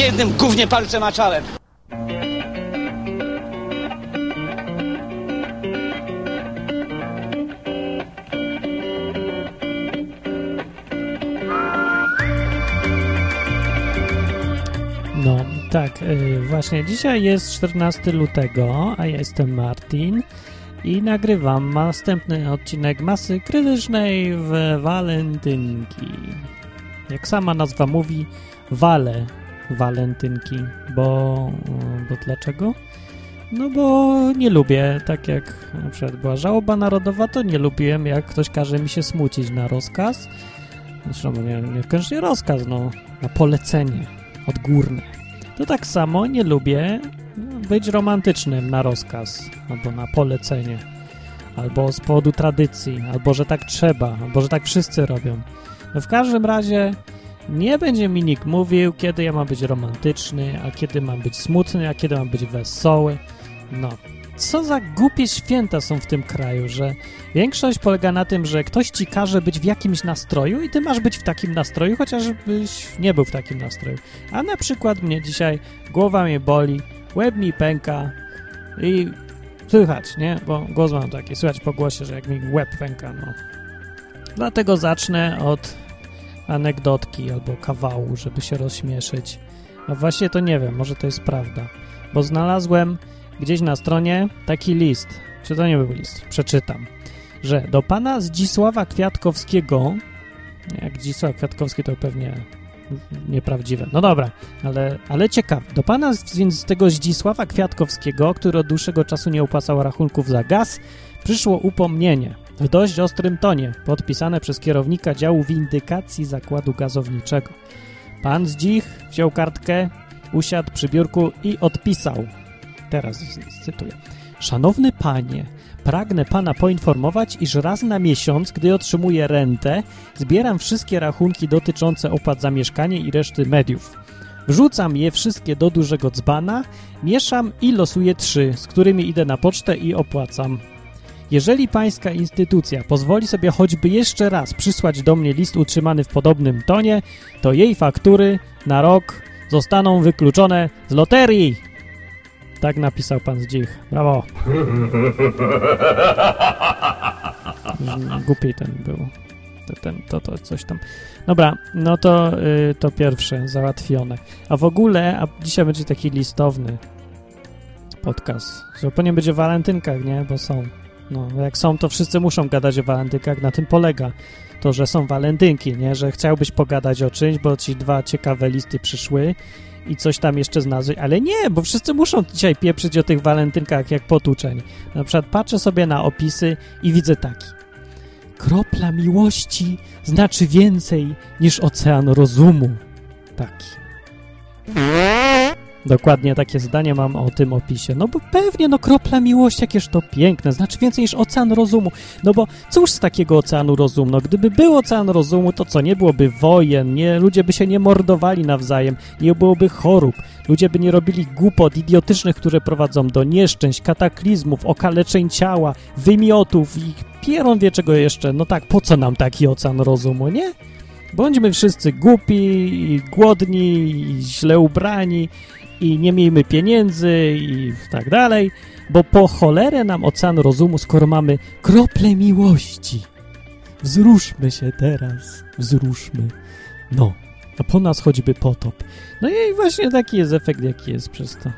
Jednym gównie palcem maczałem. No, tak, y, właśnie dzisiaj jest 14 lutego, a ja jestem Martin i nagrywam następny odcinek Masy Krytycznej w Walentynki. Jak sama nazwa mówi, wale walentynki, bo, bo dlaczego? No bo nie lubię, tak jak na przykład była żałoba narodowa, to nie lubiłem, jak ktoś każe mi się smucić na rozkaz. Zresztą nie, niekoniecznie rozkaz, no, na polecenie odgórne. To tak samo nie lubię być romantycznym na rozkaz, albo na polecenie, albo z powodu tradycji, albo że tak trzeba, albo że tak wszyscy robią. No w każdym razie nie będzie mi nikt mówił, kiedy ja mam być romantyczny, a kiedy mam być smutny, a kiedy mam być wesoły. No, co za głupie święta są w tym kraju, że większość polega na tym, że ktoś ci każe być w jakimś nastroju i ty masz być w takim nastroju, chociażbyś nie był w takim nastroju. A na przykład mnie dzisiaj głowa mnie boli, łeb mi pęka i słychać, nie? Bo głos mam taki, słychać po głosie, że jak mi łeb pęka, no. Dlatego zacznę od anegdotki albo kawału, żeby się rozśmieszyć. A właśnie to nie wiem, może to jest prawda. Bo znalazłem gdzieś na stronie taki list, czy to nie był list, przeczytam, że do pana Zdzisława Kwiatkowskiego, jak Zdzisław Kwiatkowski to pewnie nieprawdziwe, no dobra, ale, ale ciekawe, do pana więc tego Zdzisława Kwiatkowskiego, który od dłuższego czasu nie opłacał rachunków za gaz, przyszło upomnienie w dość ostrym tonie, podpisane przez kierownika działu windykacji zakładu gazowniczego. Pan Zdzich wziął kartkę, usiadł przy biurku i odpisał – Teraz cytuję. Szanowny panie, pragnę pana poinformować, iż raz na miesiąc, gdy otrzymuję rentę, zbieram wszystkie rachunki dotyczące opłat za mieszkanie i reszty mediów. Wrzucam je wszystkie do dużego dzbana, mieszam i losuję trzy, z którymi idę na pocztę i opłacam. Jeżeli pańska instytucja pozwoli sobie choćby jeszcze raz przysłać do mnie list utrzymany w podobnym tonie, to jej faktury na rok zostaną wykluczone z loterii. Tak napisał pan Zdzich. Brawo. Głupi ten był. To, ten, to, to coś tam. Dobra, no to, y, to pierwsze, załatwione. A w ogóle, a dzisiaj będzie taki listowny podcast. Zupełnie będzie o walentynkach, nie? Bo są. No, jak są, to wszyscy muszą gadać o walentynkach. Na tym polega to, że są walentynki, nie? Że chciałbyś pogadać o czymś, bo ci dwa ciekawe listy przyszły i coś tam jeszcze znalazłeś, ale nie, bo wszyscy muszą dzisiaj pieprzyć o tych walentynkach jak potuczeni. Na przykład patrzę sobie na opisy i widzę taki. Kropla miłości znaczy więcej niż ocean rozumu. Taki. Dokładnie takie zdanie mam o tym opisie. No bo pewnie, no kropla miłości, jakież to piękne, znaczy więcej niż ocean rozumu. No bo cóż z takiego oceanu rozumu? No gdyby był ocean rozumu, to co, nie byłoby wojen, nie, ludzie by się nie mordowali nawzajem, nie byłoby chorób, ludzie by nie robili głupot idiotycznych, które prowadzą do nieszczęść, kataklizmów, okaleczeń ciała, wymiotów i pieron wie czego jeszcze. No tak, po co nam taki ocean rozumu, nie? Bądźmy wszyscy głupi, głodni, źle ubrani i nie miejmy pieniędzy i tak dalej, bo po cholerę nam ocean rozumu, skoro mamy krople miłości. Wzruszmy się teraz, wzruszmy. No, a po nas choćby potop. No i właśnie taki jest efekt, jaki jest przez to.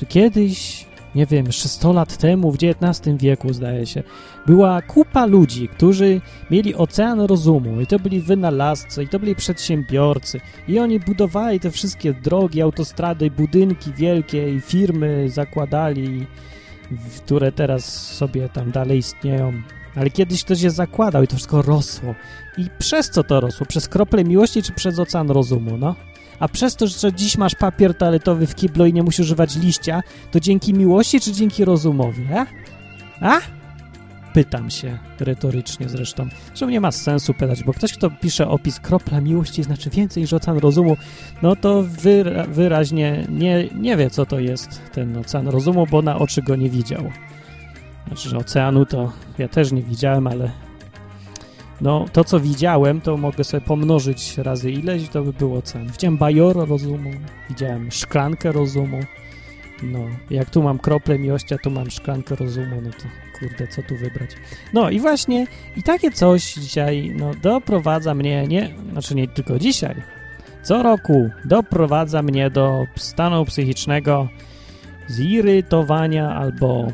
Że kiedyś nie wiem, jeszcze 100 lat temu, w XIX wieku zdaje się, była kupa ludzi, którzy mieli ocean rozumu i to byli wynalazcy, i to byli przedsiębiorcy i oni budowali te wszystkie drogi, autostrady, budynki wielkie i firmy zakładali, które teraz sobie tam dalej istnieją. Ale kiedyś ktoś je zakładał i to wszystko rosło. I przez co to rosło? Przez krople miłości czy przez ocean rozumu, no? A przez to, że dziś masz papier toaletowy w kiblu i nie musisz używać liścia, to dzięki miłości czy dzięki rozumowi, a? A? Pytam się, retorycznie zresztą. Zresztą nie ma sensu pytać, bo ktoś, kto pisze opis kropla miłości znaczy więcej niż ocean rozumu, no to wyra wyraźnie nie, nie wie, co to jest ten ocean rozumu, bo na oczy go nie widział. Znaczy, że oceanu to ja też nie widziałem, ale no to co widziałem, to mogę sobie pomnożyć razy ileś, to by było cen. Widziałem bajoro rozumu, widziałem szklankę rozumu, no, jak tu mam krople miłościa, tu mam szklankę rozumu, no to kurde, co tu wybrać. No i właśnie, i takie coś dzisiaj, no, doprowadza mnie, nie, znaczy nie tylko dzisiaj, co roku doprowadza mnie do stanu psychicznego zirytowania albo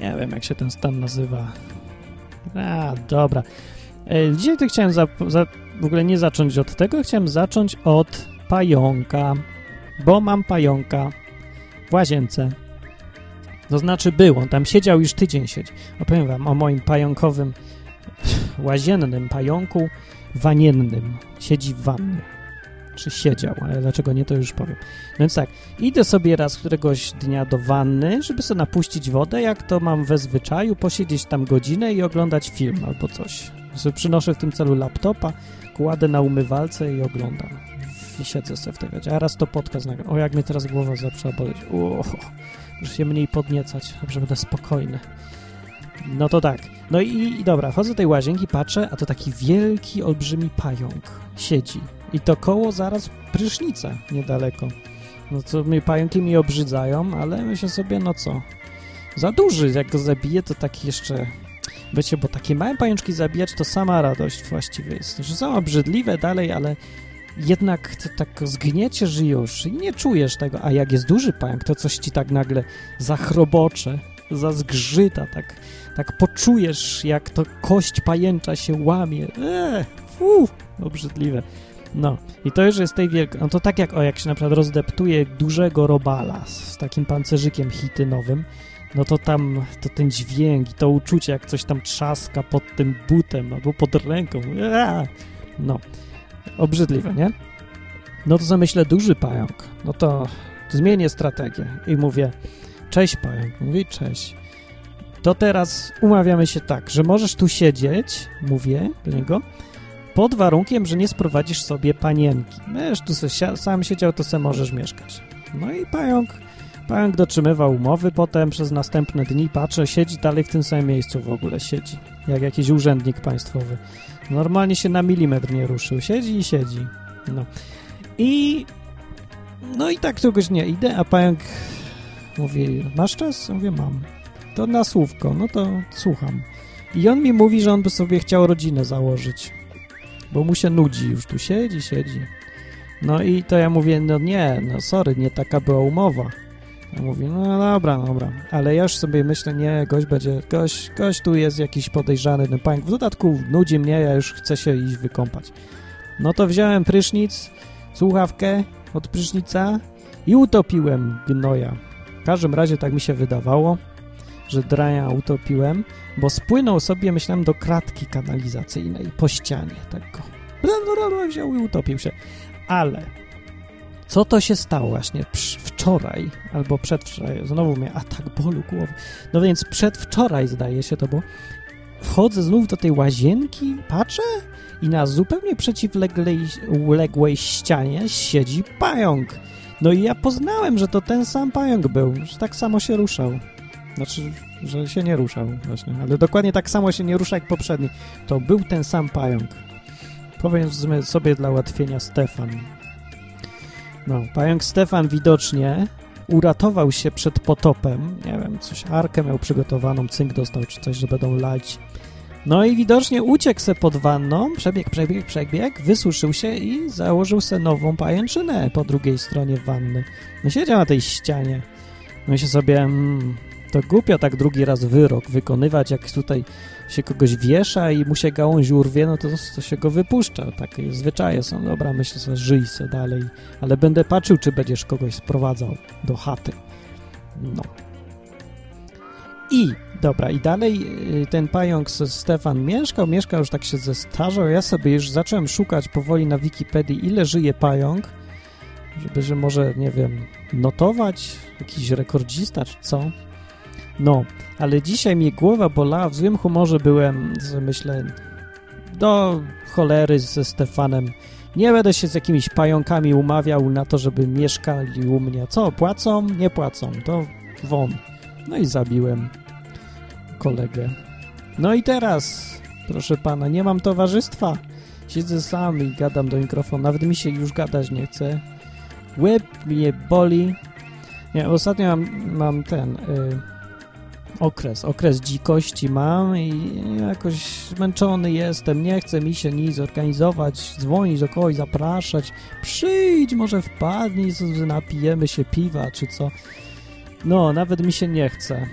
nie wiem, jak się ten stan nazywa. A, dobra. E, Dzisiaj to chciałem za, za, w ogóle nie zacząć od tego, chciałem zacząć od pająka, bo mam pająka w łazience. To znaczy był, on tam siedział już tydzień siedzi. Opowiem wam o moim pająkowym, łaziennym pająku waniennym. Siedzi w wannie. Czy siedział, ale dlaczego nie, to już powiem. No więc tak, idę sobie raz któregoś dnia do wanny, żeby sobie napuścić wodę, jak to mam we zwyczaju, posiedzieć tam godzinę i oglądać film albo coś. Sobie przynoszę w tym celu laptopa, kładę na umywalce i oglądam. I siedzę sobie w tej wodzie. A raz to podcast. O, jak mnie teraz głowa zaczęła boleć. Uuu, muszę się mniej podniecać, dobrze będę spokojny. No to tak. No i, i dobra, wchodzę do tej łazienki, patrzę, a to taki wielki, olbrzymi pająk siedzi. I to koło zaraz prysznica niedaleko. No to mnie pająki mi obrzydzają, ale myślę sobie, no co, za duży, jak go zabiję, to taki jeszcze... Wiecie, bo takie małe pajączki zabijać to sama radość właściwie jest. Że są obrzydliwe dalej, ale jednak tak zgnieciesz już i nie czujesz tego. A jak jest duży pająk, to coś ci tak nagle zachrobocze, zazgrzyta, tak, tak poczujesz, jak to kość pajęcza się łamie. Eee, fu, obrzydliwe. No, i to już jest tej wielkiej. No to tak jak, o, jak się na przykład rozdeptuje dużego robala z, takim pancerzykiem hitynowym, no to tam to ten dźwięk i to uczucie, jak coś tam trzaska pod tym butem albo pod ręką. Eee! No, obrzydliwe, nie? No to sobie myślę, duży pająk. No to zmienię strategię i mówię, cześć pająk. Mówi, cześć. To teraz umawiamy się tak, że możesz tu siedzieć, mówię do niego, pod warunkiem, że nie sprowadzisz sobie panienki. Wiesz, tu se sam siedział, to se możesz mieszkać. No i pająk, pająk dotrzymywał umowy, potem przez następne dni patrzę, siedzi dalej w tym samym miejscu w ogóle, siedzi, jak jakiś urzędnik państwowy. Normalnie się na milimetr nie ruszył, siedzi i siedzi. No. I no i tak któregoś dnia idę, a pająk mówi, masz czas? Mówię, mam. To na słówko, no to słucham. I on mi mówi, że on by sobie chciał rodzinę założyć bo mu się nudzi, już tu siedzi, siedzi. No i to ja mówię, no nie, no sorry, nie taka była umowa. Ja mówię, no dobra, dobra, ale ja już sobie myślę, nie, gość będzie, gość, gość tu jest jakiś podejrzany, ten pająk, w dodatku nudzi mnie, ja już chcę się iść wykąpać. No to wziąłem prysznic, słuchawkę od prysznica i utopiłem gnoja. W każdym razie tak mi się wydawało, że draja utopiłem, bo spłynął sobie, myślałem, do kratki kanalizacyjnej po ścianie. Tak go wziął i utopił się. Ale co to się stało właśnie wczoraj albo przedwczoraj? Znowu mnie atak bólu głowy. No więc przedwczoraj zdaje się to było. Wchodzę znów do tej łazienki, patrzę i na zupełnie przeciwległej uległej ścianie siedzi pająk. No i ja poznałem, że to ten sam pająk był, że tak samo się ruszał. Znaczy, że się nie ruszał właśnie, ale dokładnie tak samo się nie rusza jak poprzedni. To był ten sam pająk. Powiedzmy sobie dla ułatwienia Stefan. No, pająk Stefan widocznie uratował się przed potopem. Nie wiem, coś arkę miał przygotowaną, cynk dostał czy coś, że będą lać. No i widocznie uciekł se pod wanną, przebieg, przebieg, przebieg, wysuszył się i założył se nową pajęczynę po drugiej stronie wanny. No siedział na tej ścianie. Myślę sobie, mm, to głupio tak drugi raz wyrok wykonywać, jak tutaj się kogoś wiesza i mu się gałąź urwie, no to, to się go wypuszcza. Takie zwyczaje są. Dobra, myślę sobie, żyj se dalej, ale będę patrzył, czy będziesz kogoś sprowadzał do chaty. No. I, dobra, i dalej y, ten pająk Stefan mieszkał, mieszkał, już tak się zestarzał, ja sobie już zacząłem szukać powoli na Wikipedii, ile żyje pająk, żeby, że może, nie wiem, notować, jakiś rekordzista czy co. No, ale dzisiaj mi głowa bolała, w złym humorze byłem, myślę, do cholery ze Stefanem. Nie będę się z jakimiś pająkami umawiał na to, żeby mieszkali u mnie. Co, płacą? Nie płacą, to won. No i zabiłem kolegę. No i teraz proszę pana, nie mam towarzystwa. Siedzę sam i gadam do mikrofonu. Nawet mi się już gadać nie chce. Łeb mnie boli. Nie, ostatnio mam, mam ten y, okres, okres dzikości mam i jakoś zmęczony jestem. Nie chce mi się nic organizować, dzwonić do kogoś, zapraszać. Przyjdź, może wpadnij, napijemy się piwa czy co. No, nawet mi się nie chce.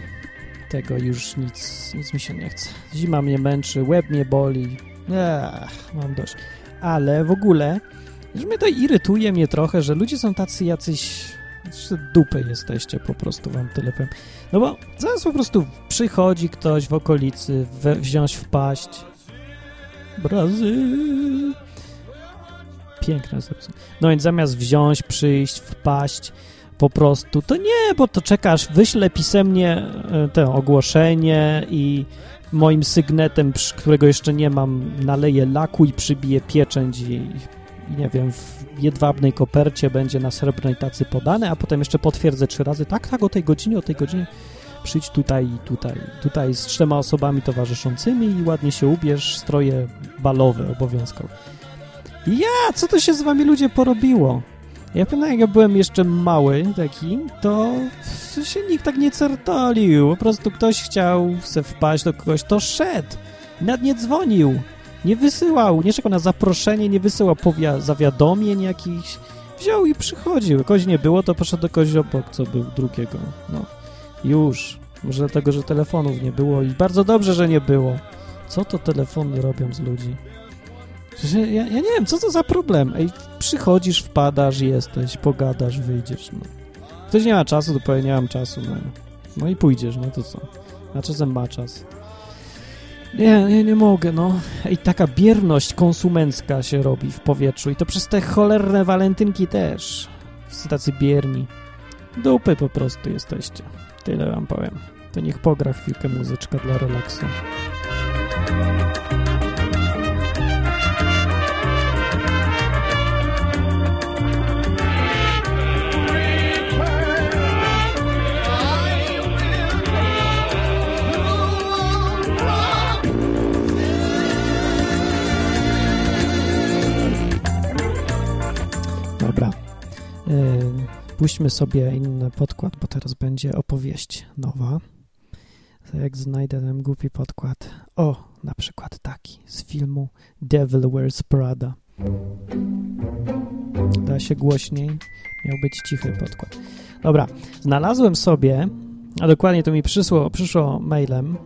Tego już nic, nic mi się nie chce. Zima mnie męczy, łeb mnie boli. Ech, mam dość. Ale w ogóle, że mnie to irytuje mnie trochę, że ludzie są tacy jacyś... że Dupy jesteście, po prostu wam tyle powiem. No bo zaraz po prostu przychodzi ktoś w okolicy, we, wziąć, wpaść. Piękne serce. No więc zamiast wziąć, przyjść, wpaść, po prostu, to nie, bo to czekasz, wyślę pisemnie e, to ogłoszenie i moim sygnetem, którego jeszcze nie mam, naleję laku i przybiję pieczęć i nie wiem, w jedwabnej kopercie będzie na srebrnej tacy podane, a potem jeszcze potwierdzę trzy razy, tak, tak, o tej godzinie, o tej godzinie przyjdź tutaj i tutaj, tutaj z trzema osobami towarzyszącymi i ładnie się ubierz, stroje balowe obowiązkowe. Ja, co to się z wami ludzie porobiło? Ja pamiętam, jak ja byłem jeszcze mały taki, to się nikt tak nie certolił. Po prostu ktoś chciał se wpaść do kogoś, to szedł. Nawet nie dzwonił. Nie wysyłał, nie czekał na zaproszenie, nie wysyłał powia- zawiadomień jakichś. Wziął i przychodził. Kogoś nie było, to poszedł do kogoś co był drugiego. No, już. Może dlatego, że telefonów nie było i bardzo dobrze, że nie było. Co to telefony robią z ludzi? Ja, ja nie wiem, co to za problem. Ej, przychodzisz, wpadasz, jesteś, pogadasz, wyjdziesz. No. Ktoś nie ma czasu, to powie, nie mam czasu. No, no i pójdziesz, no to co? A czasem ma czas. Nie, nie, nie mogę, no. I taka bierność konsumencka się robi w powietrzu. I to przez te cholerne walentynki też. Wszyscy tacy bierni. Dupy po prostu jesteście. Tyle wam powiem. To niech pogra chwilkę muzyczka dla relaksu. Puśćmy sobie inny podkład, bo teraz będzie opowieść nowa. Jak znajdę ten głupi podkład. O, na przykład taki z filmu Devil Wears Prada. Da się głośniej. Miał być cichy podkład. Dobra, znalazłem sobie, a dokładnie to mi przyszło, przyszło mailem,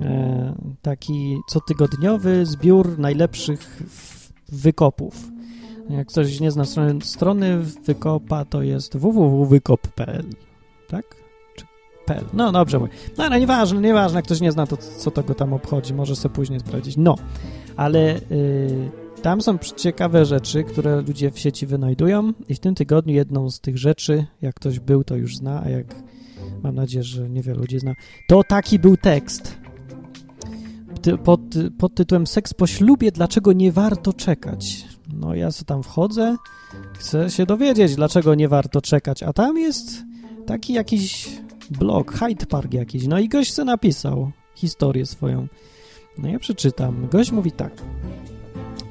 e, taki cotygodniowy zbiór najlepszych wykopów. Jak ktoś nie zna strony, strony wykopa, to jest www.wykop.pl, tak? No dobrze mówię. No ale nieważne, nieważne, jak ktoś nie zna, to co to go tam obchodzi, może sobie później sprawdzić. No, ale y, tam są ciekawe rzeczy, które ludzie w sieci wynajdują i w tym tygodniu jedną z tych rzeczy, jak ktoś był, to już zna, a jak mam nadzieję, że niewielu ludzi zna, to taki był tekst pod, pod tytułem Seks po ślubie, dlaczego nie warto czekać. No ja sobie tam wchodzę, chcę się dowiedzieć, dlaczego nie warto czekać, a tam jest taki jakiś blog, Hyde Park jakiś, no i gość se napisał historię swoją. No ja przeczytam. Gość mówi tak.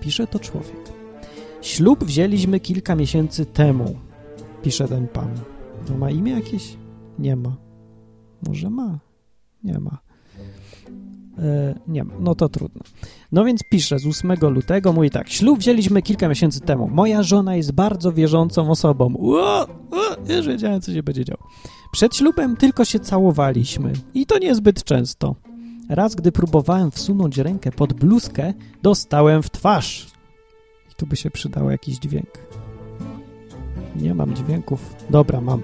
Pisze to człowiek. Ślub wzięliśmy kilka miesięcy temu, pisze ten pan. No ma imię jakieś? Nie ma. Może ma? Nie ma. E, nie ma, no to trudno. No więc pisze z 8 lutego, mówi tak, ślub wzięliśmy kilka miesięcy temu. Moja żona jest bardzo wierzącą osobą. Ło, już wiedziałem, co się będzie działo. Przed ślubem tylko się całowaliśmy i to niezbyt często. Raz, gdy próbowałem wsunąć rękę pod bluzkę, dostałem w twarz. I tu by się przydał jakiś dźwięk. Nie mam dźwięków. Dobra, mam.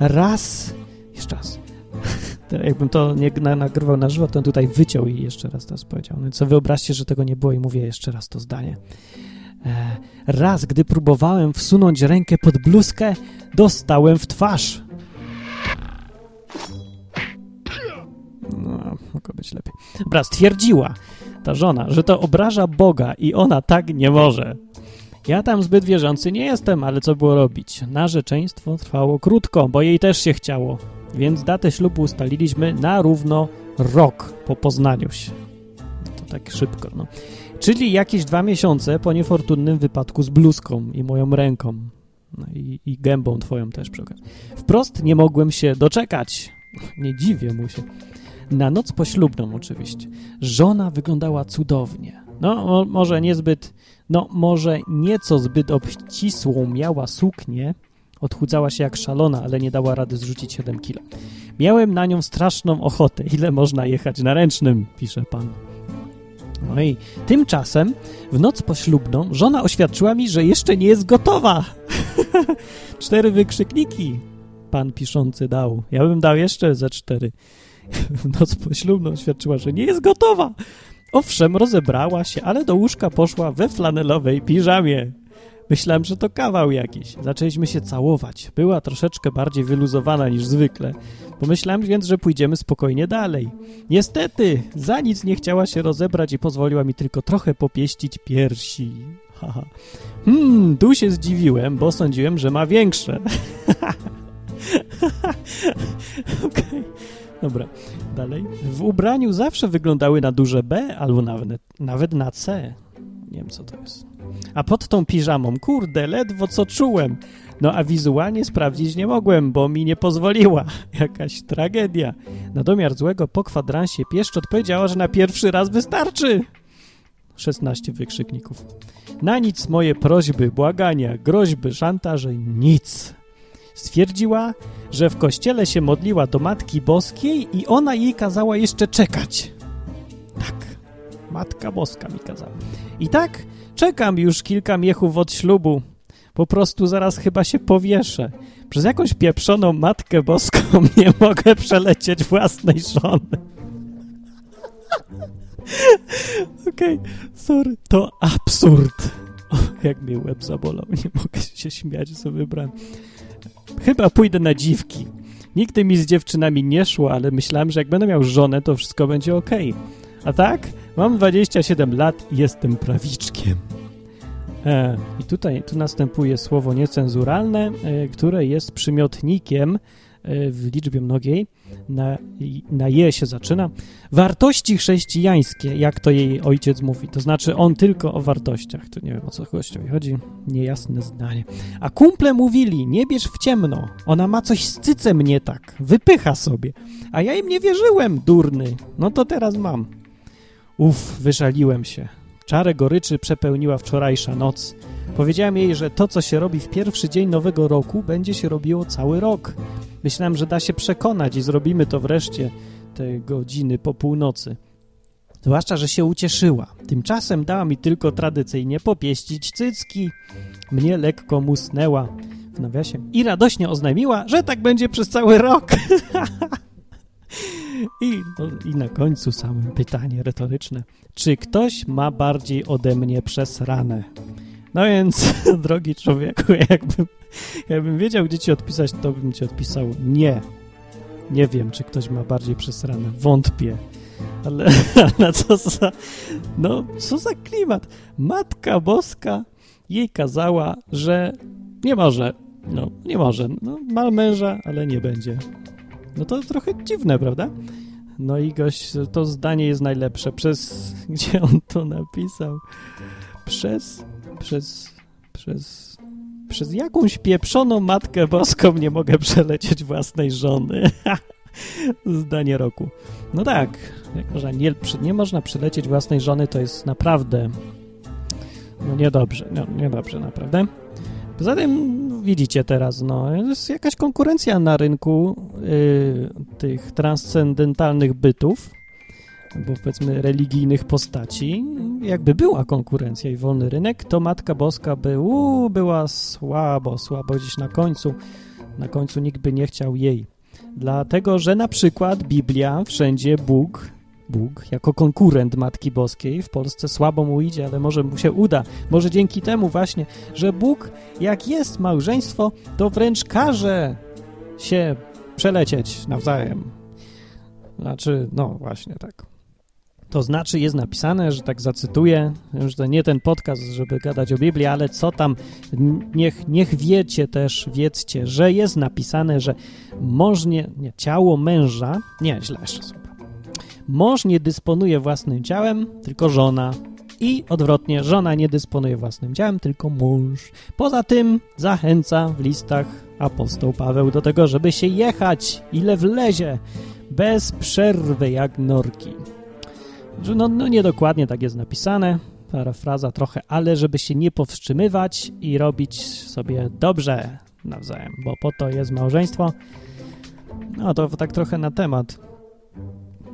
Raz, jeszcze raz. Jakbym to nie na, nagrywał na żywo, to on tutaj wyciął i jeszcze raz to powiedział. No co wyobraźcie, że tego nie było i mówię jeszcze raz to zdanie. E, raz, gdy próbowałem wsunąć rękę pod bluzkę, dostałem w twarz. No, mogło być lepiej. Dobra, stwierdziła ta żona, że to obraża Boga i ona tak nie może. Ja tam zbyt wierzący nie jestem, ale co było robić? Narzeczeństwo trwało krótko, bo jej też się chciało, więc datę ślubu ustaliliśmy na równo rok po poznaniu się. No to tak szybko, no. Czyli jakieś dwa miesiące po niefortunnym wypadku z bluzką i moją ręką. No i, i gębą twoją też przy okazji. Wprost nie mogłem się doczekać. Nie dziwię mu się. Na noc poślubną oczywiście. Żona wyglądała cudownie. No, mo, może niezbyt, no może nieco zbyt obcisłą miała suknię. Odchudzała się jak szalona, ale nie dała rady zrzucić 7 kilo. Miałem na nią straszną ochotę. Ile można jechać na ręcznym, pisze pan. No i tymczasem w noc poślubną żona oświadczyła mi, że jeszcze nie jest gotowa. cztery wykrzykniki pan piszący dał. Ja bym dał jeszcze ze cztery. w noc poślubną oświadczyła, że nie jest gotowa. Owszem, rozebrała się, ale do łóżka poszła we flanelowej piżamie. Myślałem, że to kawał jakiś. Zaczęliśmy się całować. Była troszeczkę bardziej wyluzowana niż zwykle. Pomyślałem więc, że pójdziemy spokojnie dalej. Niestety, za nic nie chciała się rozebrać i pozwoliła mi tylko trochę popieścić piersi. Haha. Hmm, tu się zdziwiłem, bo sądziłem, że ma większe. Okej. Okay. Dobra, dalej. W ubraniu zawsze wyglądały na duże B albo nawet, nawet na C. Nie wiem, co to jest. A pod tą piżamą, kurde, ledwo co czułem. No a wizualnie sprawdzić nie mogłem, bo mi nie pozwoliła. Jakaś tragedia. Na domiar złego po kwadransie pieszczot powiedziała, że na pierwszy raz wystarczy. 16 wykrzykników. Na nic moje prośby, błagania, groźby, szantaże, nic. Stwierdziła, że w kościele się modliła do Matki Boskiej i ona jej kazała jeszcze czekać. Tak, Matka Boska mi kazała. I tak czekam już kilka miechów od ślubu. Po prostu zaraz chyba się powieszę. Przez jakąś pieprzoną Matkę Boską nie mogę przelecieć własnej żony. Okej, okay, sorry. To absurd. O, jak mi łeb zabolał. Nie mogę się śmiać, co wybrałem. Chyba pójdę na dziwki. Nigdy mi z dziewczynami nie szło, ale myślałem, że jak będę miał żonę, to wszystko będzie ok. A tak? Mam 27 lat i jestem prawiczkiem. E, I tutaj tu następuje słowo niecenzuralne, e, które jest przymiotnikiem e, w liczbie mnogiej. Na, na je się zaczyna. Wartości chrześcijańskie, jak to jej ojciec mówi. To znaczy on tylko o wartościach. To nie wiem o co gościowi chodzi. Niejasne zdanie. A kumple mówili, nie bierz w ciemno. Ona ma coś z cycem nie tak. Wypycha sobie. A ja im nie wierzyłem, durny. No to teraz mam. Uf, wyżaliłem się. Czarę goryczy przepełniła wczorajsza noc. Powiedziałem jej, że to, co się robi w pierwszy dzień nowego roku, będzie się robiło cały rok. Myślałem, że da się przekonać i zrobimy to wreszcie te godziny po północy. Zwłaszcza, że się ucieszyła. Tymczasem dała mi tylko tradycyjnie popieścić cycki. Mnie lekko musnęła w nawiasie i radośnie oznajmiła, że tak będzie przez cały rok. I, no, I na końcu samym pytanie retoryczne. Czy ktoś ma bardziej ode mnie przez ranę? No więc, drogi człowieku, jakbym, jakbym wiedział, gdzie ci odpisać, to bym ci odpisał nie. Nie wiem, czy ktoś ma bardziej przez ranę. Wątpię. Ale, ale co za... No, co za klimat. Matka Boska jej kazała, że nie może. No, nie może. No, ma męża, ale nie będzie. No to trochę dziwne, prawda? No i gość, to zdanie jest najlepsze. Przez... Gdzie on to napisał? Przez... Przez... Przez... Przez jakąś pieprzoną Matkę Boską nie mogę przelecieć własnej żony. zdanie roku. No tak, jako że nie, nie można przelecieć własnej żony, to jest naprawdę no niedobrze, no, niedobrze naprawdę. Poza tym widzicie teraz, no, jest jakaś konkurencja na rynku y, tych transcendentalnych bytów, bo powiedzmy religijnych postaci. Jakby była konkurencja i wolny rynek, to Matka Boska by, u, była słabo, słabo gdzieś na końcu. Na końcu nikt by nie chciał jej. Dlatego, że na przykład Biblia, wszędzie Bóg Bóg jako konkurent Matki Boskiej. W Polsce słabo mu idzie, ale może mu się uda. Może dzięki temu właśnie, że Bóg, jak jest małżeństwo, to wręcz każe się przelecieć nawzajem. Znaczy, no właśnie tak. To znaczy jest napisane, że tak zacytuję, że to nie ten podcast, żeby gadać o Biblii, ale co tam, niech, niech wiecie też, wiedzcie, że jest napisane, że mąż nie, ciało męża, nie, źle jeszcze mąż nie dysponuje własnym ciałem, tylko żona. I odwrotnie, żona nie dysponuje własnym ciałem, tylko mąż. Poza tym zachęca w listach apostoł Paweł do tego, żeby się jechać, ile wlezie, bez przerwy jak norki. No, no niedokładnie tak jest napisane, parafraza trochę, ale żeby się nie powstrzymywać i robić sobie dobrze nawzajem, bo po to jest małżeństwo. No to tak trochę na temat.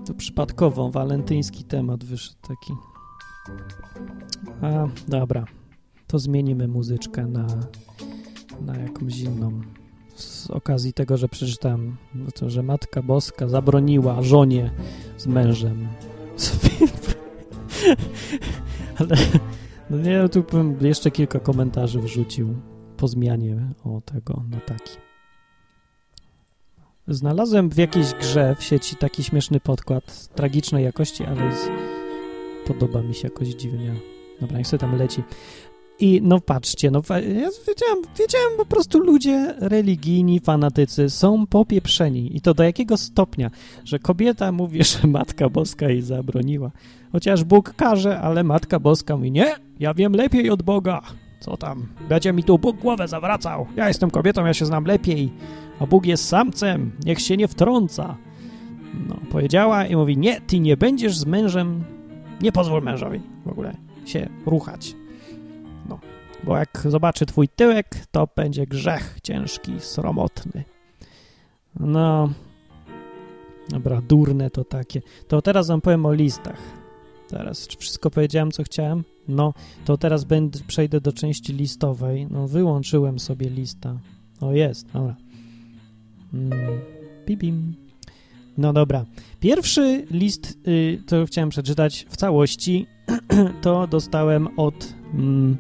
To przypadkowo walentyński temat wyszedł taki. A, dobra. To zmienimy muzyczkę na, na jakąś inną. Z okazji tego, że przeczytałem, no to, że Matka Boska zabroniła żonie z mężem. Ale no nie, tu bym jeszcze kilka komentarzy wrzucił po zmianie o tego na taki. Znalazłem w jakiejś grze w sieci taki śmieszny podkład tragicznej jakości, ale jest, podoba mi się jakoś dziwnie. Dobra, niech sobie tam leci. I no patrzcie, no ja wiedziałem, wiedziałem po prostu ludzie religijni, fanatycy są popieprzeni i to do jakiego stopnia, że kobieta mówi, że Matka Boska jej zabroniła. Chociaż Bóg każe, ale Matka Boska mówi, nie, ja wiem lepiej od Boga. Co tam, będzie mi tu Bóg głowę zawracał. Ja jestem kobietą, ja się znam lepiej, a Bóg jest samcem, niech się nie wtrąca. No, powiedziała i mówi, nie, ty nie będziesz z mężem, nie pozwól mężowi w ogóle się ruchać. No, bo jak zobaczy twój tyłek, to będzie grzech ciężki, sromotny. No, dobra, durne to takie. To teraz wam powiem o listach. Teraz, czy wszystko powiedziałem, co chciałem? No, to teraz będę, przejdę do części listowej. No, wyłączyłem sobie lista. O, jest, dobra. Mm. No dobra. Pierwszy list, y, to chciałem przeczytać w całości, to dostałem od, mm,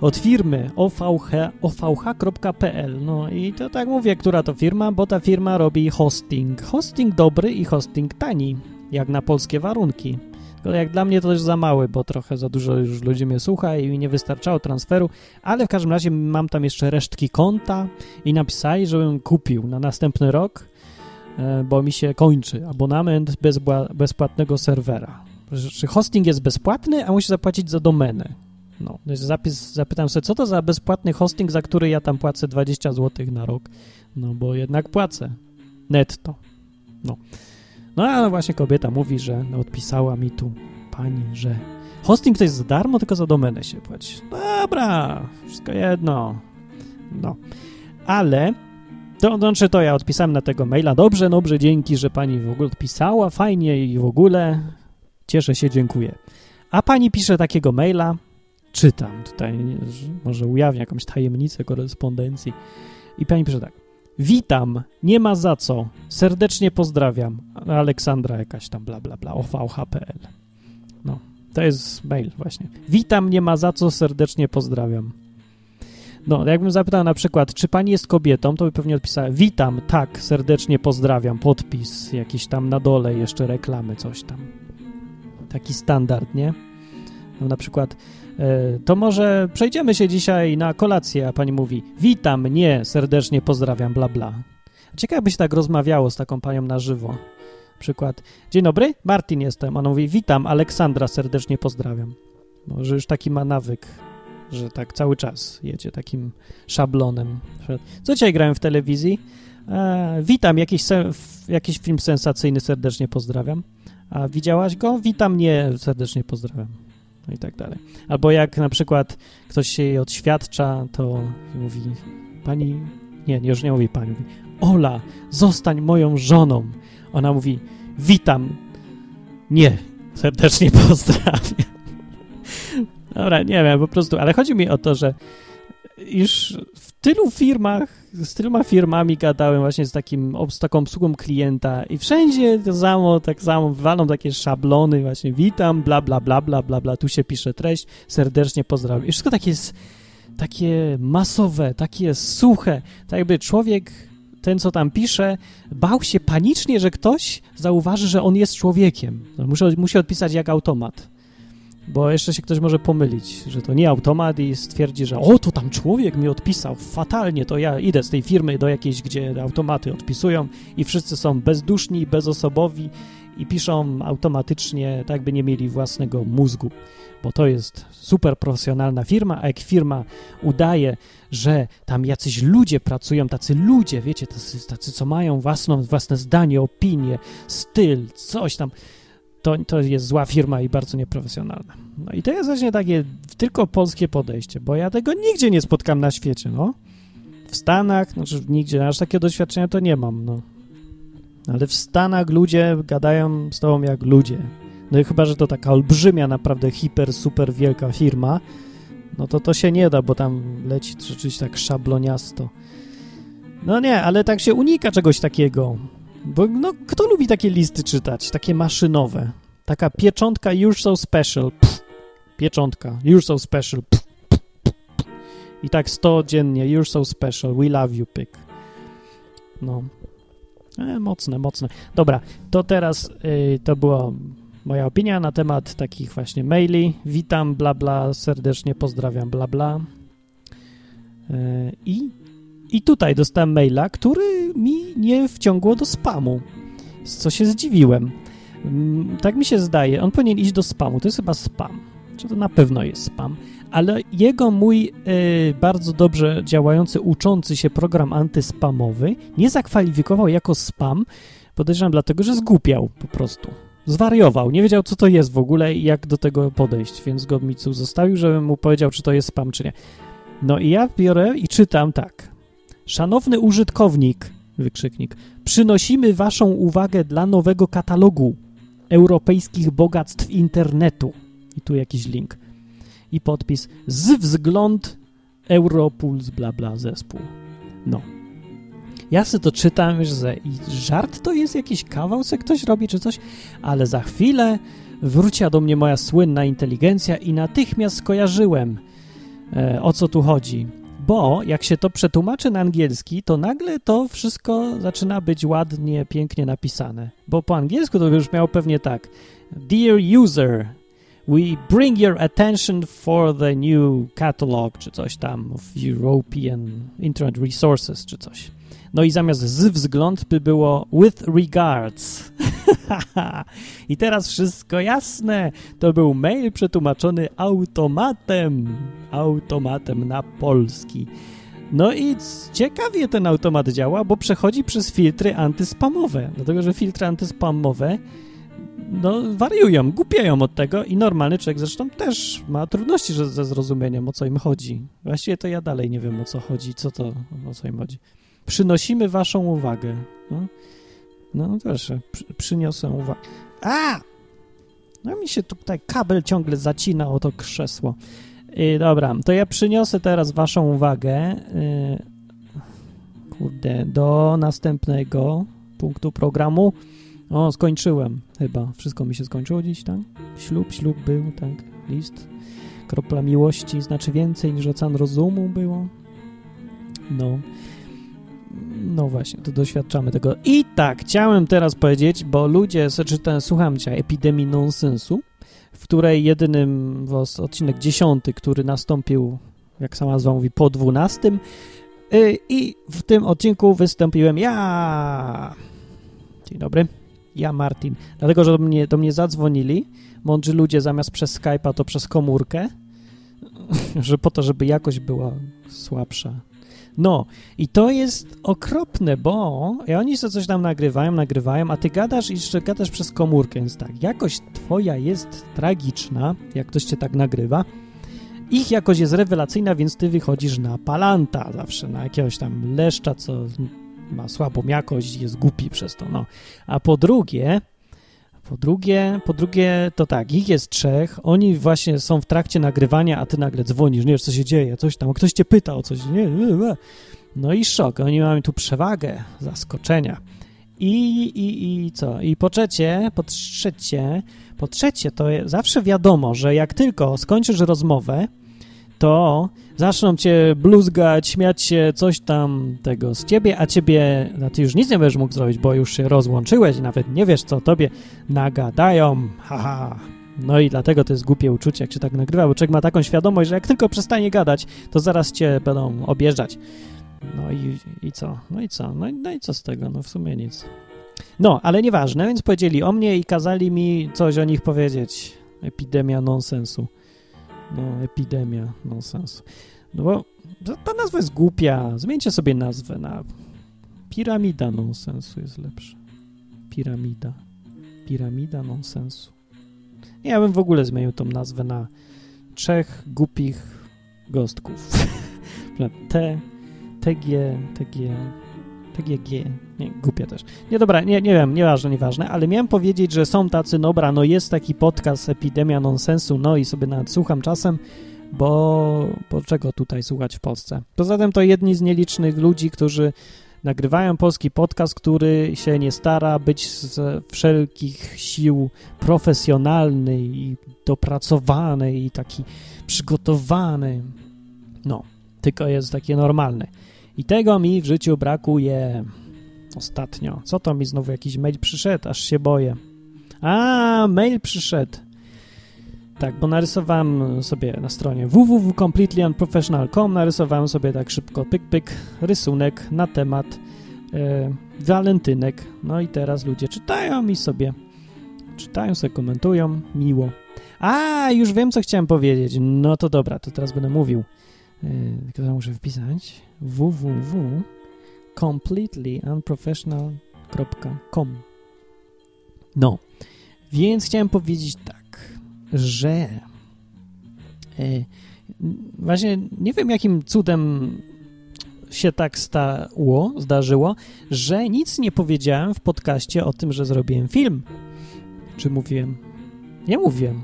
od firmy OVH, ovh.pl. No i to tak mówię, która to firma, bo ta firma robi hosting. Hosting dobry i hosting tani, jak na polskie warunki. Jak dla mnie to też za mały, bo trochę za dużo już ludzi mnie słucha i mi nie wystarczało transferu, ale w każdym razie mam tam jeszcze resztki konta i napisali, żebym kupił na następny rok, e, bo mi się kończy abonament bezpłatnego serwera. Czy hosting jest bezpłatny, a musi zapłacić za domenę. No, zapis, zapytam sobie, co to za bezpłatny hosting, za który ja tam płacę 20 zł na rok? No, bo jednak płacę netto. No. No ale właśnie kobieta mówi, że odpisała mi tu pani, że hosting to jest za darmo, tylko za domenę się płaci. Dobra, wszystko jedno. No, ale to znaczy to ja odpisałem na tego maila. Dobrze, dobrze, dzięki, że pani w ogóle odpisała, fajnie i w ogóle cieszę się, dziękuję. A pani pisze takiego maila, czytam tutaj, może ujawnię jakąś tajemnicę korespondencji i pani pisze tak. Witam, nie ma za co. Serdecznie pozdrawiam. Aleksandra jakaś tam bla bla bla, ovh.pl. No, to jest mail właśnie. Witam, nie ma za co, serdecznie pozdrawiam. No, jakbym zapytał na przykład, czy pani jest kobietą, to by pewnie odpisała witam, tak, serdecznie pozdrawiam, podpis, jakiś tam na dole, jeszcze reklamy, coś tam. Taki standard, nie? No, na przykład to może przejdziemy się dzisiaj na kolację, a pani mówi, witam, nie, serdecznie pozdrawiam, bla, bla. Ciekawe, by się tak rozmawiało z taką panią na żywo. Przykład, dzień dobry, Martin jestem. Ona mówi, witam, Aleksandra, serdecznie pozdrawiam. Może już taki ma nawyk, że tak cały czas jedzie takim szablonem. Co dzisiaj grałem w telewizji? E, witam, jakiś, jakiś film sensacyjny, serdecznie pozdrawiam. A widziałaś go? Witam, nie, serdecznie pozdrawiam no i tak dalej. Albo jak na przykład ktoś się jej odświadcza, to mówi pani, nie, już nie mówi pani, mówi Ola, zostań moją żoną. Ona mówi witam, nie, serdecznie pozdrawiam. Dobra, nie wiem, po prostu, ale chodzi mi o to, że już tylu firmach, z tyloma firmami gadałem właśnie z, takim, z taką obsługą klienta i wszędzie to samo, tak samo, walą takie szablony właśnie, witam, bla, bla, bla, bla, bla, bla, tu się pisze treść, serdecznie pozdrawiam. I wszystko takie jest, takie masowe, takie suche, tak jakby człowiek, ten co tam pisze, bał się panicznie, że ktoś zauważy, że on jest człowiekiem. No, muszę, musi odpisać jak automat. Bo jeszcze się ktoś może pomylić, że to nie automat i stwierdzi, że o, to tam człowiek mi odpisał fatalnie, to ja idę z tej firmy do jakiejś, gdzie automaty odpisują i wszyscy są bezduszni, bezosobowi i piszą automatycznie, tak by nie mieli własnego mózgu, bo to jest super profesjonalna firma, a jak firma udaje, że tam jacyś ludzie pracują, tacy ludzie, wiecie, tacy, tacy co mają własną, własne zdanie, opinię, styl, coś tam, to, to jest zła firma i bardzo nieprofesjonalna. No i to jest właśnie takie tylko polskie podejście, bo ja tego nigdzie nie spotkam na świecie, no. W Stanach, znaczy nigdzie, aż takie doświadczenia to nie mam, no. Ale w Stanach ludzie gadają z tobą jak ludzie. No i chyba, że to taka olbrzymia, naprawdę hiper, super wielka firma, no to to się nie da, bo tam leci rzeczywiście tak szabloniasto. No nie, ale tak się unika czegoś takiego. Bo no, kto lubi takie listy czytać, takie maszynowe? Taka pieczątka you're so special. Pff, pieczątka you're so special. Pff, pff, I tak 100 dziennie you're so special. We love you, pyk. No. E, mocne, mocne. Dobra, to teraz y, to była moja opinia na temat takich właśnie maili. Witam, bla bla, serdecznie pozdrawiam, bla bla. Y, I i tutaj dostałem maila, który mi nie wciągło do spamu, co się zdziwiłem. Mm, tak mi się zdaje, on powinien iść do spamu, to jest chyba spam, czy to na pewno jest spam, ale jego mój y, bardzo dobrze działający, uczący się program antyspamowy nie zakwalifikował jako spam, podejrzewam dlatego, że zgłupiał po prostu. Zwariował, nie wiedział co to jest w ogóle i jak do tego podejść, więc go mi tu zostawił, żebym mu powiedział, czy to jest spam, czy nie. No i ja biorę i czytam tak. Szanowny użytkownik, wykrzyknik, przynosimy Waszą uwagę dla nowego katalogu europejskich bogactw internetu. I tu jakiś link. I podpis z wzgląd Europuls bla bla zespół. No. Ja sobie to czytam, że żart to jest jakiś kawał, co ktoś robi czy coś, ale za chwilę wróciła do mnie moja słynna inteligencja i natychmiast skojarzyłem, e, o co tu chodzi bo jak się to przetłumaczy na angielski, to nagle to wszystko zaczyna być ładnie, pięknie napisane. Bo po angielsku to już miało pewnie tak. Dear user, we bring your attention for the new catalog, czy coś tam, of European Internet Resources, czy coś. No i zamiast z wzgląd by było with regards. I teraz wszystko jasne. To był mail przetłumaczony automatem. Automatem na polski. No i ciekawie ten automat działa, bo przechodzi przez filtry antyspamowe. Dlatego, że filtry antyspamowe no, wariują, głupieją od tego i normalny człowiek zresztą też ma trudności ze zrozumieniem, o co im chodzi. Właściwie to ja dalej nie wiem, o co chodzi, co to, o co im chodzi. Przynosimy waszą uwagę. No, no proszę, przy, przyniosę uwagę. A! No mi się tutaj kabel ciągle zacina o to krzesło. I, dobra, to ja przyniosę teraz waszą uwagę yy, kurde, do następnego punktu programu. O, skończyłem chyba. Wszystko mi się skończyło dziś, tak? Ślub, ślub był, tak? List. Kropla miłości znaczy więcej niż ocean rozumu było. No. No właśnie, to doświadczamy tego. I tak, chciałem teraz powiedzieć, bo ludzie, czytałem, słucham dzisiaj epidemii nonsensu, w której jedynym was, odcinek dziesiąty, który nastąpił, jak sama nazwa mówi, po dwunastym yy, i w tym odcinku wystąpiłem ja. Dzień dobry, ja Martin. Dlatego, że do mnie, do mnie zadzwonili mądrzy ludzie zamiast przez Skype'a, to przez komórkę, że po to, żeby jakość była słabsza. No, i to jest okropne, bo oni sobie coś tam nagrywają, nagrywają, a ty gadasz i jeszcze gadasz przez komórkę, więc tak, jakość twoja jest tragiczna, jak ktoś cię tak nagrywa, ich jakość jest rewelacyjna, więc ty wychodzisz na palanta zawsze, na jakiegoś tam leszcza, co ma słabą jakość, jest głupi przez to, no. A po drugie, po drugie, po drugie, to tak, ich jest trzech, oni właśnie są w trakcie nagrywania, a ty nagle dzwonisz, nie wiesz, co się dzieje, coś tam, ktoś cię pyta o coś, nie. No i szok, oni mają tu przewagę, zaskoczenia. I, i, i co? I po trzecie, po trzecie, po trzecie, to zawsze wiadomo, że jak tylko skończysz rozmowę, to zaczną cię bluzgać, śmiać się, coś tam tego z ciebie, a ciebie, no ty już nic nie będziesz mógł zrobić, bo już się rozłączyłeś, nawet nie wiesz, co tobie nagadają, haha. No i dlatego to jest głupie uczucie, jak się tak nagrywa, bo człowiek ma taką świadomość, że jak tylko przestanie gadać, to zaraz cię będą objeżdżać. No i, i co? No i co? No i, no i co z tego? No w sumie nic. No, ale nieważne, więc powiedzieli o mnie i kazali mi coś o nich powiedzieć. Epidemia nonsensu. No, epidemia nonsensu. No bo ta nazwa jest głupia. Zmieńcie sobie nazwę na piramida nonsensu jest lepsza. Piramida. Piramida nonsensu. Ja bym w ogóle zmienił tą nazwę na trzech głupich gostków. TG, TG, TGG. Nie, głupia też. Nie, dobra, nie, nie wiem, nieważne, nieważne, ale miałem powiedzieć, że są tacy, dobra, no jest taki podcast Epidemia Nonsensu, no i sobie nawet słucham czasem, bo, bo czego tutaj słuchać w Polsce? Poza tym to jedni z nielicznych ludzi, którzy nagrywają polski podcast, który się nie stara być z wszelkich sił profesjonalny i dopracowany i taki przygotowany. No, tylko jest takie normalne. I tego mi w życiu brakuje ostatnio. Co to mi znowu jakiś mail przyszedł? Aż się boję. A, mail przyszedł. Tak, bo narysowałem sobie na stronie www.completelyunprofessional.com narysowałem sobie tak szybko pyk pyk rysunek na temat e, walentynek. No i teraz ludzie czytają i sobie czytają sobie, komentują, miło. A, już wiem, co chciałem powiedzieć. No to dobra, to teraz będę mówił. E, tylko muszę wpisać www.completelyunprofessional.com No, więc chciałem powiedzieć tak, że e, właśnie nie wiem jakim cudem się tak stało, zdarzyło, że nic nie powiedziałem w podcaście o tym, że zrobiłem film. Czy mówiłem? Nie mówiłem.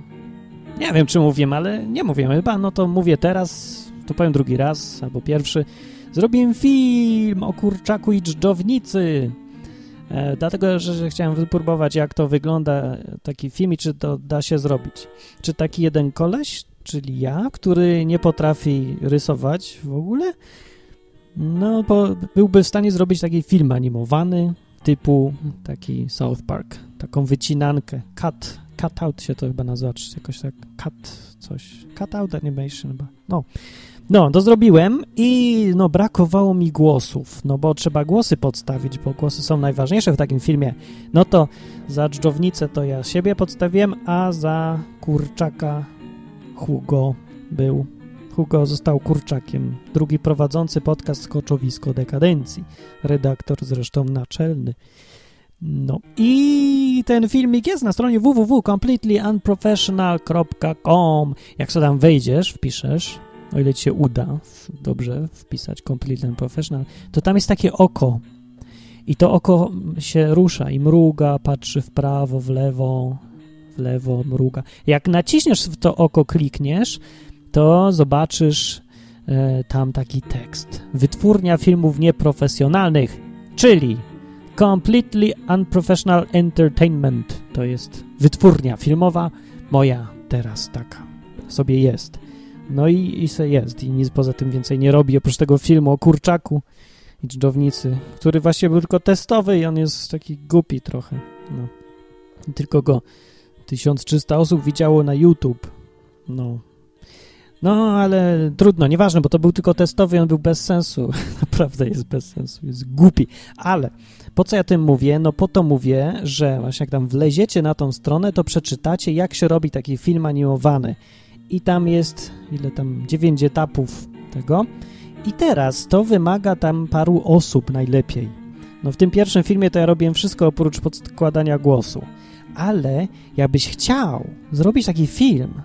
Nie wiem, czy mówiłem, ale nie mówiłem. Chyba, no to mówię teraz, to powiem drugi raz, albo pierwszy. Zrobiłem film o kurczaku i dżdżownicy. E, dlatego, że, chciałem wypróbować, jak to wygląda taki film i czy to da się zrobić. Czy taki jeden koleś, czyli ja, który nie potrafi rysować w ogóle, no, bo byłby w stanie zrobić taki film animowany typu taki South Park, taką wycinankę, cut, cut out się to chyba nazywa, czy jakoś tak, cut. Coś, cut out animation chyba, no. No, to zrobiłem i no brakowało mi głosów, no bo trzeba głosy podstawić, bo głosy są najważniejsze w takim filmie. No to za dżdżownicę to ja siebie podstawiłem, a za kurczaka Hugo był. Hugo został kurczakiem. Drugi prowadzący podcast Koczowisko Dekadencji. Redaktor zresztą naczelny. No i ten filmik jest na stronie www.completelyunprofessional.com Jak sobie tam wejdziesz, wpiszesz, o ile ci się uda dobrze wpisać Completely Unprofessional, to tam jest takie oko. I to oko się rusza i mruga, patrzy w prawo, w lewo, w lewo, mruga. Jak naciśniesz w to oko, klikniesz, to zobaczysz e, tam taki tekst. Wytwórnia filmów nieprofesjonalnych, czyli Completely Unprofessional Entertainment. To jest wytwórnia filmowa moja teraz taka sobie jest. No i, i se jest i nic poza tym więcej nie robi, oprócz tego filmu o kurczaku i dżdżownicy, który właśnie był tylko testowy i on jest taki głupi trochę. No. Tylko go 1300 osób widziało na YouTube. No, no, ale trudno, nieważne, bo to był tylko testowy, on był bez sensu. Naprawdę jest bez sensu, jest głupi. Ale po co ja tym mówię? No po to mówię, że właśnie jak tam wleziecie na tą stronę, to przeczytacie, jak się robi taki film animowany. I tam jest, ile tam, dziewięć etapów tego. I teraz to wymaga tam paru osób najlepiej. No w tym pierwszym filmie to ja robiłem wszystko oprócz podkładania głosu. Ale jakbyś chciał zrobić taki film,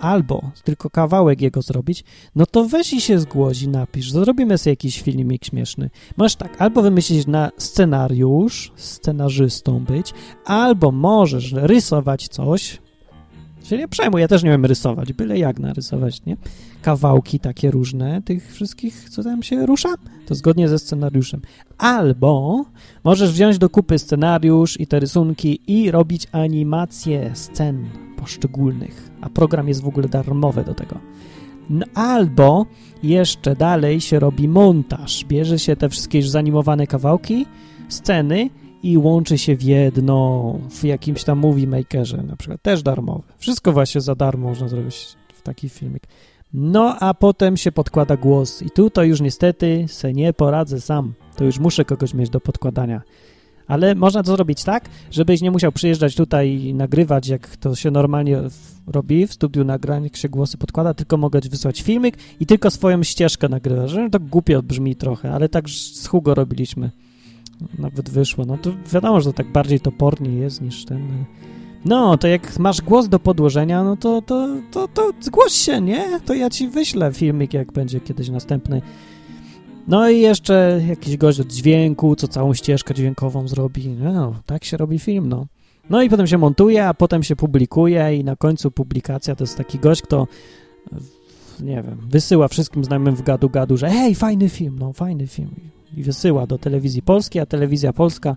albo tylko kawałek jego zrobić, no to weź i się zgłoś i napisz, zrobimy sobie jakiś filmik śmieszny. Możesz tak, albo wymyślić na scenariusz, scenarzystą być, albo możesz rysować coś, się nie przejmuj, ja też nie wiem rysować, byle jak narysować, nie? Kawałki takie różne tych wszystkich, co tam się rusza, to zgodnie ze scenariuszem. Albo możesz wziąć do kupy scenariusz i te rysunki i robić animacje scen poszczególnych, a program jest w ogóle darmowy do tego. No, albo jeszcze dalej się robi montaż. Bierze się te wszystkie już zanimowane kawałki, sceny i łączy się w jedno w jakimś tam movie makerze, na przykład też darmowe. Wszystko właśnie za darmo można zrobić w taki filmik. No, a potem się podkłada głos i tu to już niestety se nie poradzę sam. To już muszę kogoś mieć do podkładania. Ale można to zrobić tak, żebyś nie musiał przyjeżdżać tutaj i nagrywać, jak to się normalnie robi w studiu nagrań, jak się głosy podkłada, tylko mogę wysłać filmik i tylko swoją ścieżkę nagrywasz. Że To głupio brzmi trochę, ale tak z Hugo robiliśmy. Nawet wyszło. No to wiadomo, że to tak bardziej topornie jest niż ten... No, to jak masz głos do podłożenia, no to, to, to, to zgłoś się, nie? To ja ci wyślę filmik, jak będzie kiedyś następny. No i jeszcze jakiś gość od dźwięku, co całą ścieżkę dźwiękową zrobi. No, tak się robi film, no. No i potem się montuje, a potem się publikuje i na końcu publikacja to jest taki gość, kto nie wiem, wysyła wszystkim znajomym w gadu gadu, że hej, fajny film, no fajny film i wysyła do telewizji polskiej, a telewizja polska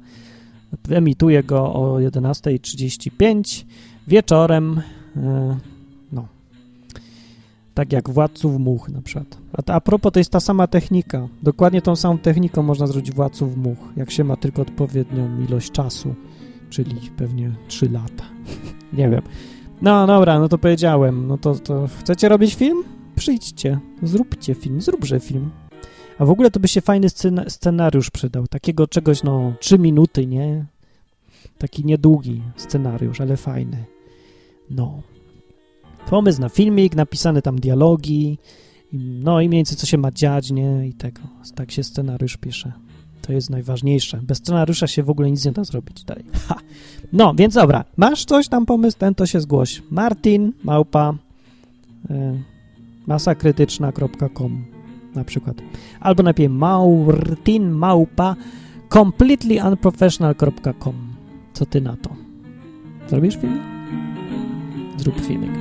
emituje go o 11.35 wieczorem, e, no, tak jak Władców Much na przykład. A, a propos, to jest ta sama technika. Dokładnie tą samą techniką można zrobić Władców Much, jak się ma tylko odpowiednią ilość czasu, czyli pewnie 3 lata. Nie wiem. No dobra, no to powiedziałem. No to, to chcecie robić film? Przyjdźcie, zróbcie film, zróbże film. A w ogóle to by się fajny scena, scenariusz przydał. Takiego czegoś, no, 3 minuty, nie? Taki niedługi scenariusz, ale fajny. No. Pomysł na filmik, napisane tam dialogi, no i mniej więcej co się ma dziać, nie? I tego. Tak się scenariusz pisze. To jest najważniejsze. Bez scenariusza się w ogóle nic nie da zrobić dalej. Ha. No, więc dobra. Masz coś tam pomysł, ten to się zgłoś. Martin, małpa, y, masakrytyczna.com na przykład. Albo najpierw Martin, małpa, completelyunprofessional.com. Co ty na to? Zrobisz filmik? Zrób filmik.